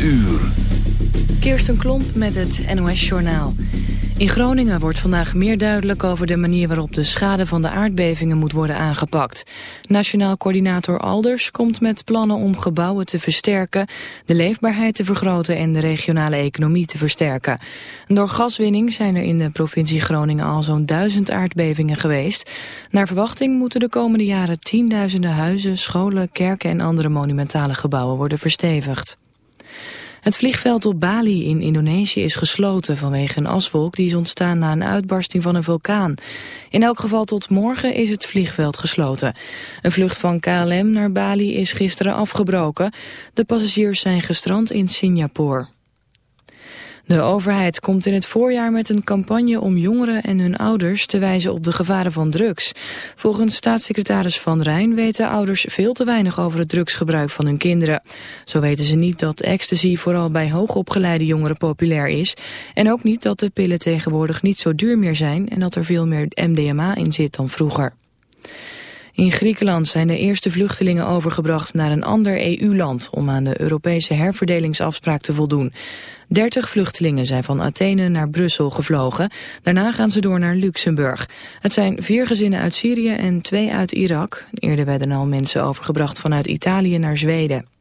uur. Kirsten Klomp met het NOS-journaal. In Groningen wordt vandaag meer duidelijk over de manier waarop de schade van de aardbevingen moet worden aangepakt. Nationaal coördinator Alders komt met plannen om gebouwen te versterken, de leefbaarheid te vergroten en de regionale economie te versterken. Door gaswinning zijn er in de provincie Groningen al zo'n duizend aardbevingen geweest. Naar verwachting moeten de komende jaren tienduizenden huizen, scholen, kerken en andere monumentale gebouwen worden verstevigd. Het vliegveld op Bali in Indonesië is gesloten vanwege een aswolk die is ontstaan na een uitbarsting van een vulkaan. In elk geval tot morgen is het vliegveld gesloten. Een vlucht van KLM naar Bali is gisteren afgebroken. De passagiers zijn gestrand in Singapore. De overheid komt in het voorjaar met een campagne om jongeren en hun ouders te wijzen op de gevaren van drugs. Volgens staatssecretaris Van Rijn weten ouders veel te weinig over het drugsgebruik van hun kinderen. Zo weten ze niet dat ecstasy vooral bij hoogopgeleide jongeren populair is. En ook niet dat de pillen tegenwoordig niet zo duur meer zijn en dat er veel meer MDMA in zit dan vroeger. In Griekenland zijn de eerste vluchtelingen overgebracht naar een ander EU-land om aan de Europese herverdelingsafspraak te voldoen. 30 vluchtelingen zijn van Athene naar Brussel gevlogen. Daarna gaan ze door naar Luxemburg. Het zijn vier gezinnen uit Syrië en twee uit Irak. Eerder werden al mensen overgebracht vanuit Italië naar Zweden.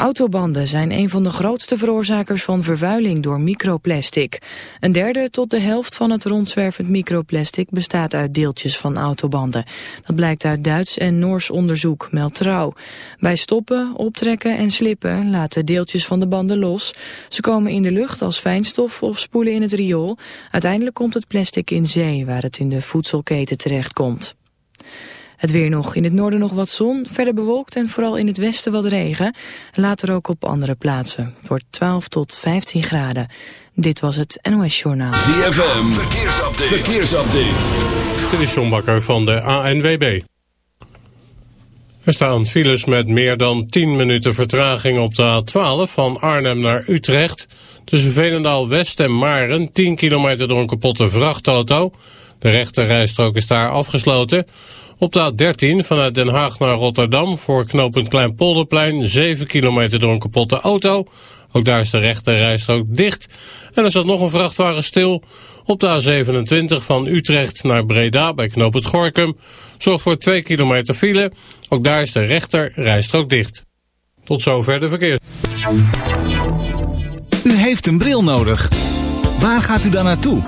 Autobanden zijn een van de grootste veroorzakers van vervuiling door microplastic. Een derde tot de helft van het rondzwervend microplastic bestaat uit deeltjes van autobanden. Dat blijkt uit Duits en Noors onderzoek, meldt Trouw. Bij stoppen, optrekken en slippen laten deeltjes van de banden los. Ze komen in de lucht als fijnstof of spoelen in het riool. Uiteindelijk komt het plastic in zee, waar het in de voedselketen terechtkomt. Het weer nog. In het noorden nog wat zon, verder bewolkt en vooral in het westen wat regen. Later ook op andere plaatsen. Het wordt 12 tot 15 graden. Dit was het NOS Journaal. ZFM, verkeersupdate. verkeersupdate. Dit is John Bakker van de ANWB. Er staan files met meer dan 10 minuten vertraging op de A12 van Arnhem naar Utrecht. Tussen Veenendaal West en Maren 10 kilometer door een kapotte vrachtauto. De rechte rijstrook is daar afgesloten. Op de A13 vanuit Den Haag naar Rotterdam voor knooppunt Kleinpolderplein 7 kilometer door een kapotte auto. Ook daar is de rechte rijstrook dicht. En er zat nog een vrachtwagen stil op de A27 van Utrecht naar Breda bij knooppunt Gorkum. Zorg voor 2 kilometer file. Ook daar is de rechter rijstrook dicht. Tot zover de verkeers. U heeft een bril nodig. Waar gaat u dan naartoe?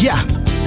Ja,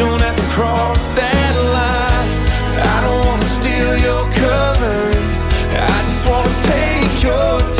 don't have to cross that line. I don't wanna steal your covers. I just wanna take your time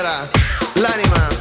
Libera, l'anima.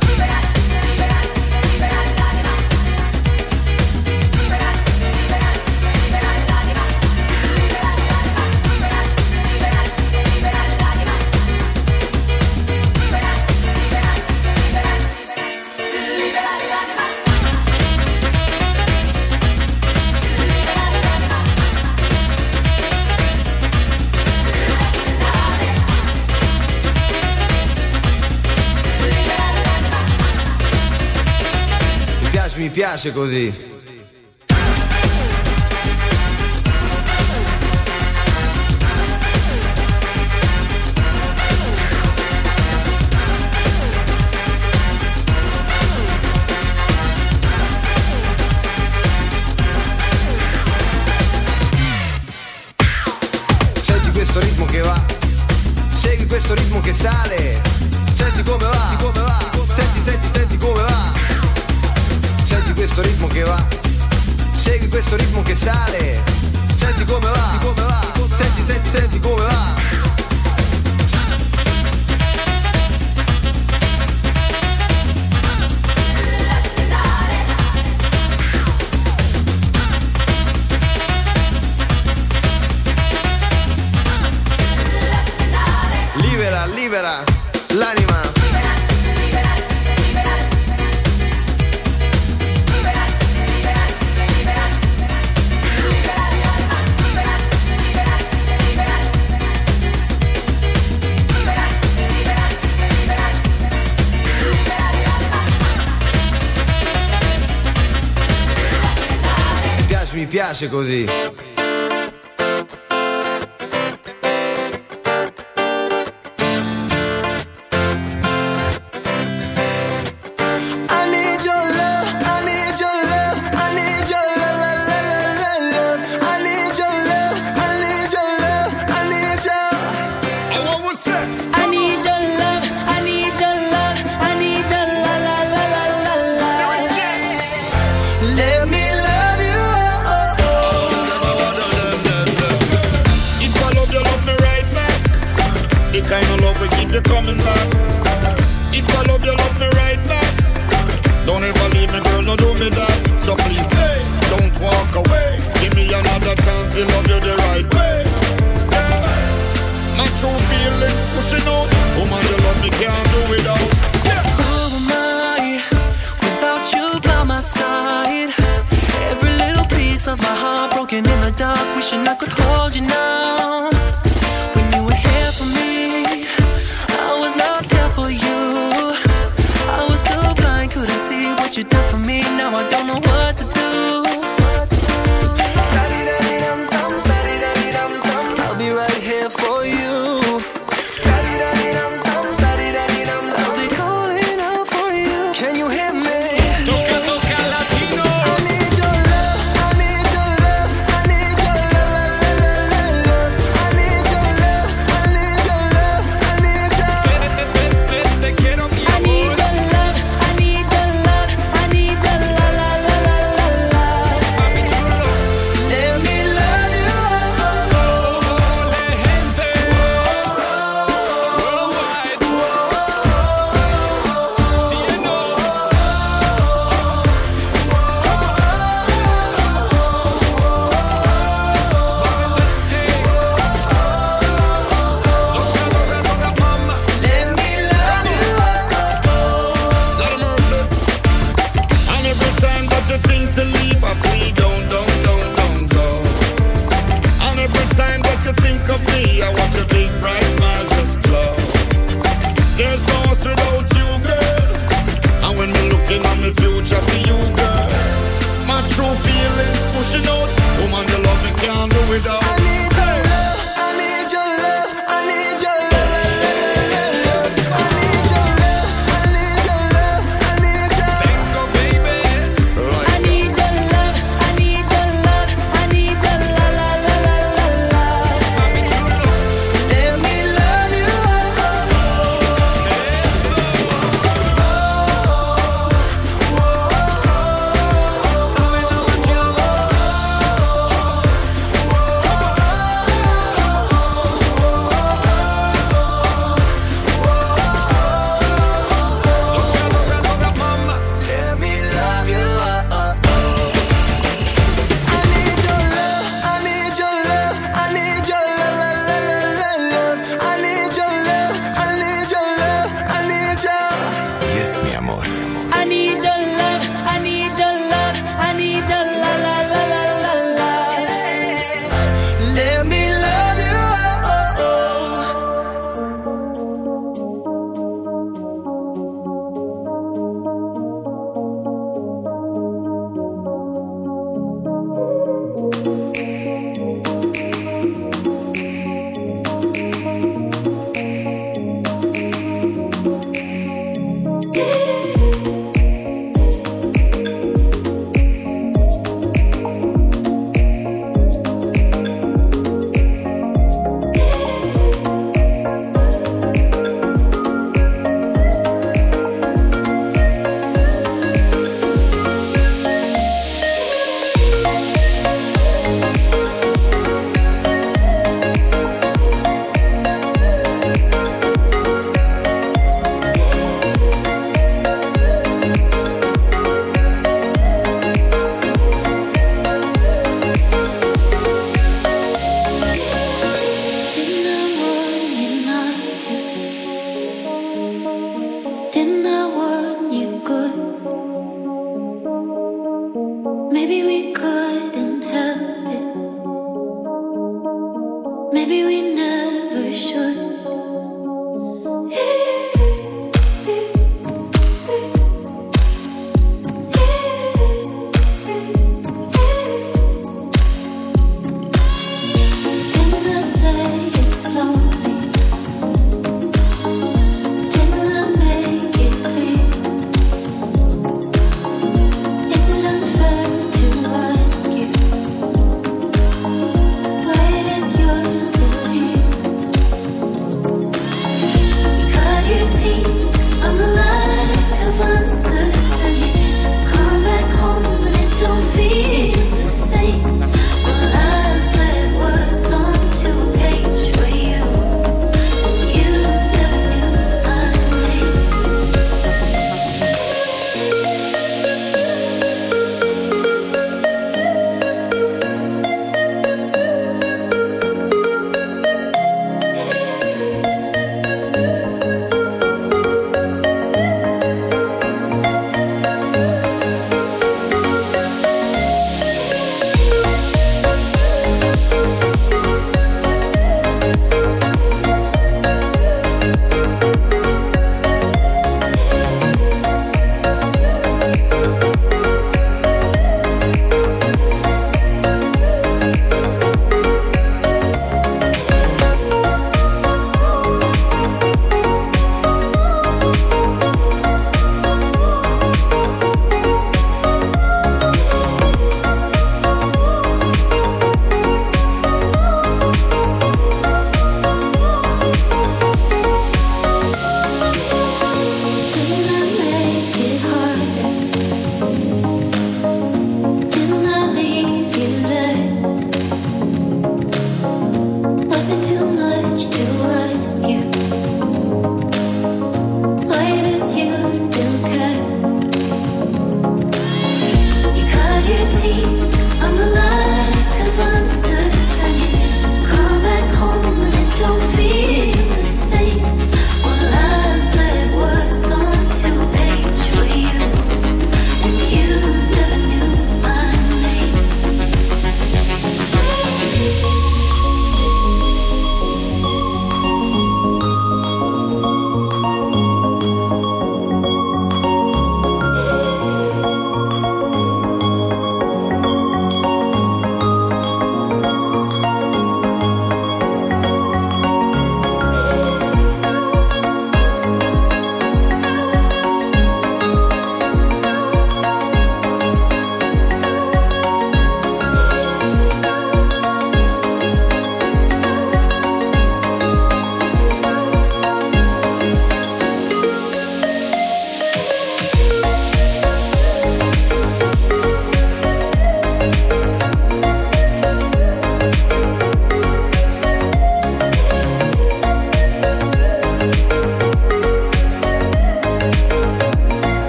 piace così. Piace, mi piace così.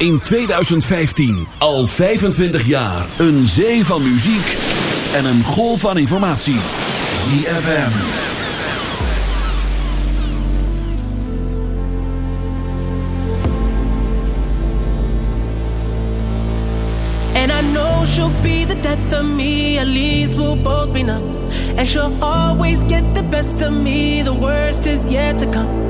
in 2015. Al 25 jaar. Een zee van muziek en een golf van informatie. ZFM. And I know she'll be the death of me. At least we'll both be numb. And she'll always get the best of me. The worst is yet to come.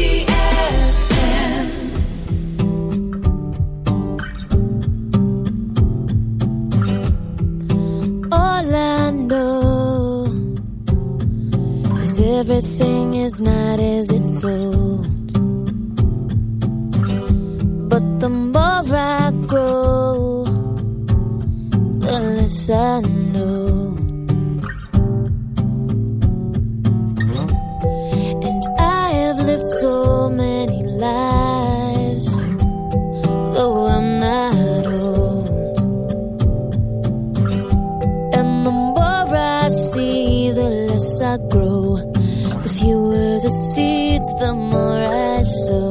I grow, the fewer the seeds, the more I sow.